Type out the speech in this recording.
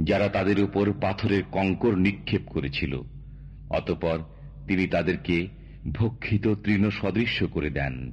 যারা তাদের উপর পাথরের কঙ্কর নিক্ষেপ করেছিল, অতপর তিনি তাদেরকে ভক্ষিত তৃণ সদৃশ্য করে দেন।